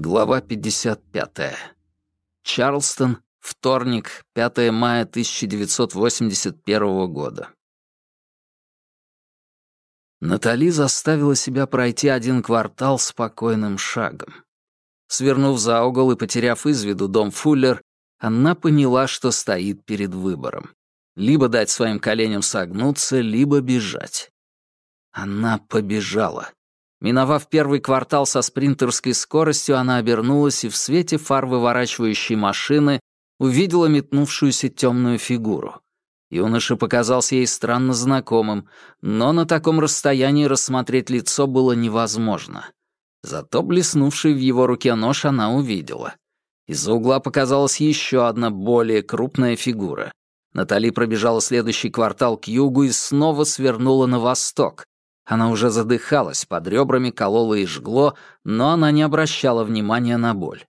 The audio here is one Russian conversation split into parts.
Глава 55. Чарлстон, вторник, 5 мая 1981 года. Натали заставила себя пройти один квартал спокойным шагом. Свернув за угол и потеряв из виду дом Фуллер, она поняла, что стоит перед выбором. Либо дать своим коленям согнуться, либо бежать. Она побежала. Миновав первый квартал со спринтерской скоростью, она обернулась и в свете фар выворачивающей машины увидела метнувшуюся темную фигуру. Юноша показался ей странно знакомым, но на таком расстоянии рассмотреть лицо было невозможно. Зато блеснувший в его руке нож она увидела. Из-за угла показалась еще одна более крупная фигура. Натали пробежала следующий квартал к югу и снова свернула на восток, она уже задыхалась, под ребрами колола и жгло, но она не обращала внимания на боль.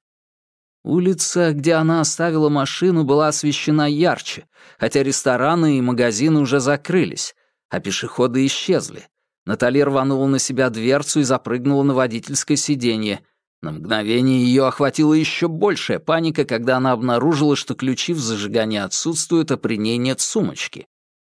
Улица, где она оставила машину, была освещена ярче, хотя рестораны и магазины уже закрылись, а пешеходы исчезли. Натали рванула на себя дверцу и запрыгнула на водительское сиденье. На мгновение ее охватила еще большая паника, когда она обнаружила, что ключи в зажигании отсутствуют, а при ней нет сумочки.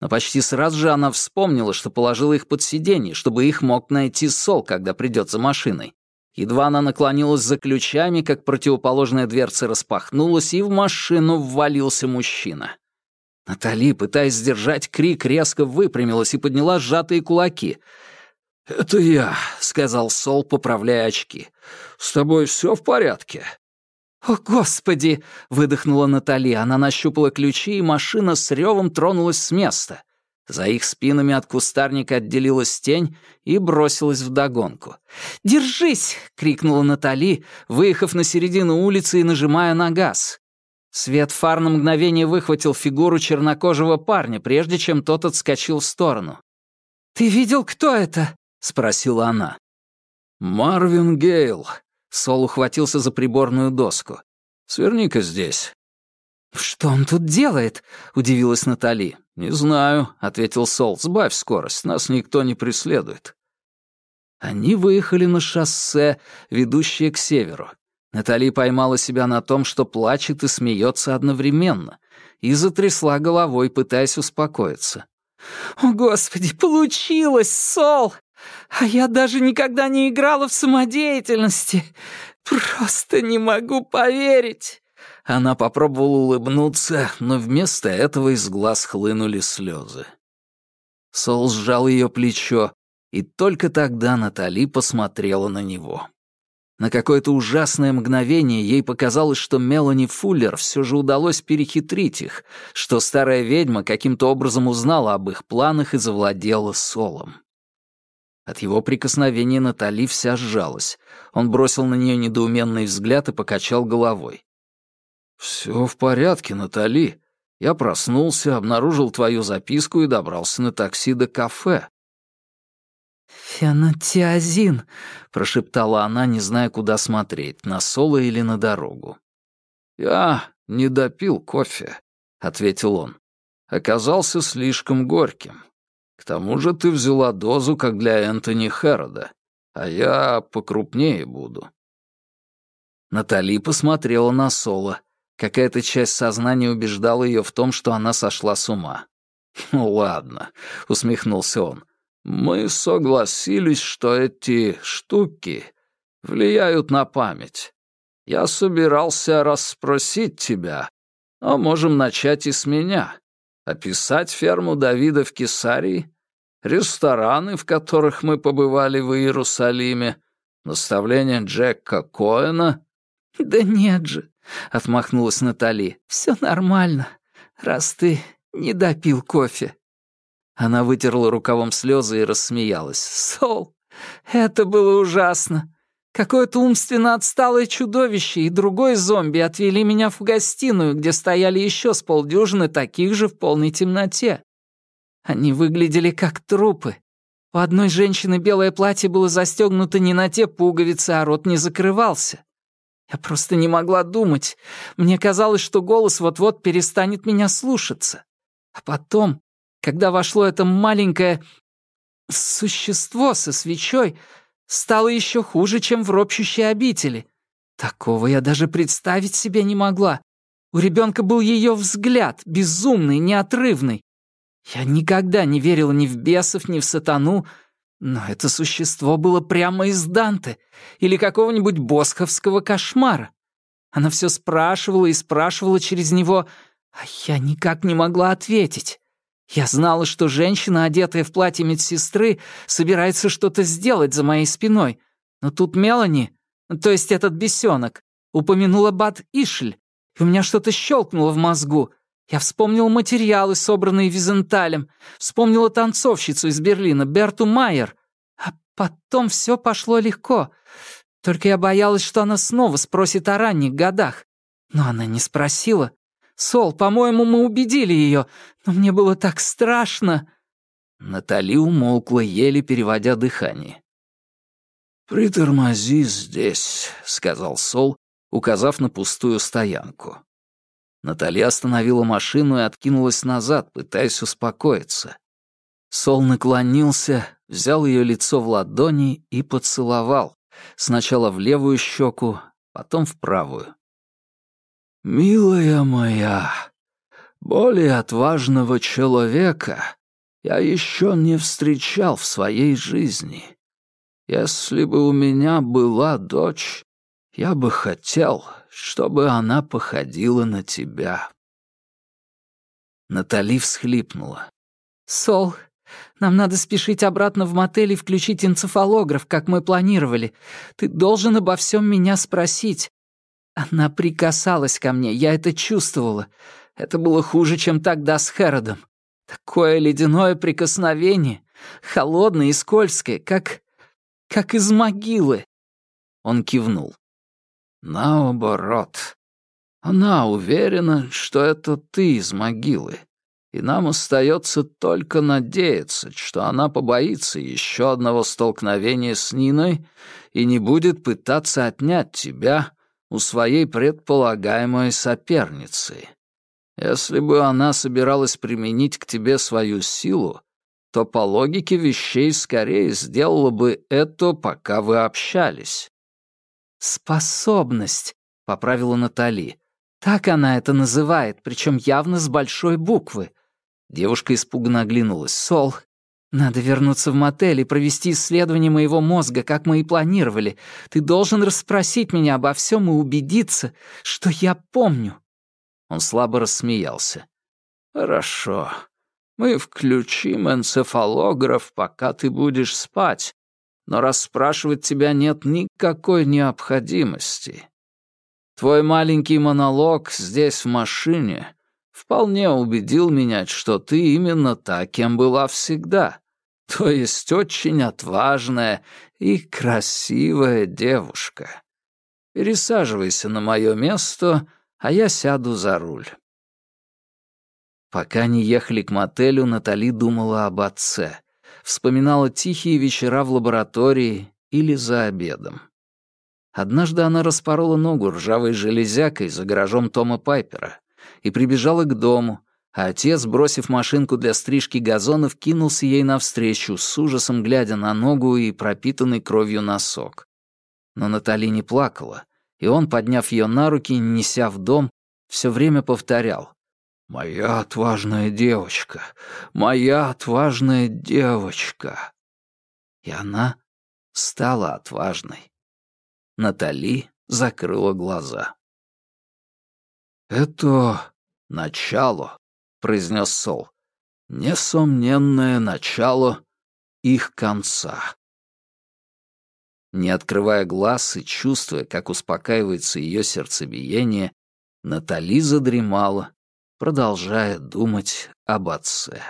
Но почти сразу же она вспомнила, что положила их под сиденье, чтобы их мог найти Сол, когда придет за машиной. Едва она наклонилась за ключами, как противоположная дверца распахнулась, и в машину ввалился мужчина. Натали, пытаясь сдержать крик, резко выпрямилась и подняла сжатые кулаки. «Это я», — сказал Сол, поправляя очки. «С тобой все в порядке?» «О, Господи!» — выдохнула Натали. Она нащупала ключи, и машина с ревом тронулась с места. За их спинами от кустарника отделилась тень и бросилась вдогонку. «Держись!» — крикнула Натали, выехав на середину улицы и нажимая на газ. Свет фар на мгновение выхватил фигуру чернокожего парня, прежде чем тот отскочил в сторону. «Ты видел, кто это?» — спросила она. «Марвин Гейл», Сол ухватился за приборную доску. «Сверни-ка здесь». «Что он тут делает?» — удивилась Натали. «Не знаю», — ответил Сол. «Сбавь скорость, нас никто не преследует». Они выехали на шоссе, ведущее к северу. Натали поймала себя на том, что плачет и смеется одновременно, и затрясла головой, пытаясь успокоиться. «О, Господи, получилось, Сол! А я даже никогда не играла в самодеятельности. Просто не могу поверить. Она попробовала улыбнуться, но вместо этого из глаз хлынули слезы. Сол сжал ее плечо, и только тогда Натали посмотрела на него. На какое-то ужасное мгновение ей показалось, что Мелани Фуллер все же удалось перехитрить их, что старая ведьма каким-то образом узнала об их планах и завладела Солом. От его прикосновения Натали вся сжалась. Он бросил на нее недоуменный взгляд и покачал головой. «Все в порядке, Натали. Я проснулся, обнаружил твою записку и добрался на такси до кафе». «Фенотиазин», — прошептала она, не зная, куда смотреть, на соло или на дорогу. «Я не допил кофе», — ответил он. «Оказался слишком горьким. К тому же ты взяла дозу, как для Энтони Хэрода, а я покрупнее буду». Натали посмотрела на Соло. Какая-то часть сознания убеждала ее в том, что она сошла с ума. «Ну ладно», — усмехнулся он. «Мы согласились, что эти штуки влияют на память. Я собирался расспросить тебя, но можем начать и с меня. Описать ферму Давида в Кесарии рестораны, в которых мы побывали в Иерусалиме, наставление Джека Коэна». «Да нет же», — отмахнулась Натали, — «все нормально, раз ты не допил кофе». Она вытерла рукавом слезы и рассмеялась. «Сол, это было ужасно. Какое-то умственно отсталое чудовище и другой зомби отвели меня в гостиную, где стояли еще с полдюжины таких же в полной темноте. Они выглядели как трупы. У одной женщины белое платье было застегнуто не на те пуговицы, а рот не закрывался. Я просто не могла думать. Мне казалось, что голос вот-вот перестанет меня слушаться. А потом когда вошло это маленькое существо со свечой, стало еще хуже, чем в ропщущей обители. Такого я даже представить себе не могла. У ребенка был ее взгляд, безумный, неотрывный. Я никогда не верила ни в бесов, ни в сатану, но это существо было прямо из Данте или какого-нибудь босховского кошмара. Она все спрашивала и спрашивала через него, а я никак не могла ответить. Я знала, что женщина, одетая в платье медсестры, собирается что-то сделать за моей спиной. Но тут Мелани, то есть этот бесенок, упомянула Бат Ишль, и у меня что-то щелкнуло в мозгу. Я вспомнил материалы, собранные Визенталем, вспомнила танцовщицу из Берлина, Берту Майер. А потом все пошло легко. Только я боялась, что она снова спросит о ранних годах. Но она не спросила. «Сол, по-моему, мы убедили ее, но мне было так страшно». Натали умолкла, еле переводя дыхание. «Притормози здесь», — сказал Сол, указав на пустую стоянку. Натали остановила машину и откинулась назад, пытаясь успокоиться. Сол наклонился, взял ее лицо в ладони и поцеловал. Сначала в левую щеку, потом в правую. «Милая моя, более отважного человека я еще не встречал в своей жизни. Если бы у меня была дочь, я бы хотел, чтобы она походила на тебя». Натали всхлипнула. «Сол, нам надо спешить обратно в мотель и включить энцефалограф, как мы планировали. Ты должен обо всем меня спросить». Она прикасалась ко мне, я это чувствовала. Это было хуже, чем тогда с Хэродом. Такое ледяное прикосновение, холодное и скользкое, как... как из могилы. Он кивнул. Наоборот. Она уверена, что это ты из могилы. И нам остается только надеяться, что она побоится еще одного столкновения с Ниной и не будет пытаться отнять тебя у своей предполагаемой соперницы. Если бы она собиралась применить к тебе свою силу, то по логике вещей скорее сделала бы это, пока вы общались. «Способность», — поправила Натали. «Так она это называет, причем явно с большой буквы». Девушка испуганно оглянулась. «Сол, надо вернуться в мотель и провести исследование моего мозга, как мы и планировали. Ты должен расспросить меня обо всем и убедиться, что я помню». Он слабо рассмеялся. «Хорошо. Мы включим энцефалограф, пока ты будешь спать, но расспрашивать тебя нет никакой необходимости. Твой маленький монолог здесь, в машине, вполне убедил меня, что ты именно та, кем была всегда, то есть очень отважная и красивая девушка. Пересаживайся на мое место, а я сяду за руль». Пока они ехали к мотелю, Натали думала об отце — вспоминала тихие вечера в лаборатории или за обедом. Однажды она распорола ногу ржавой железякой за гаражом Тома Пайпера и прибежала к дому, а отец, бросив машинку для стрижки газонов, кинулся ей навстречу, с ужасом глядя на ногу и пропитанный кровью носок. Но Натали не плакала, и он, подняв ее на руки, неся в дом, все время повторял «Моя отважная девочка! Моя отважная девочка!» И она стала отважной. Натали закрыла глаза. «Это начало», — произнес Сол. «Несомненное начало их конца». Не открывая глаз и чувствуя, как успокаивается ее сердцебиение, Натали задремала, продолжая думать об отце.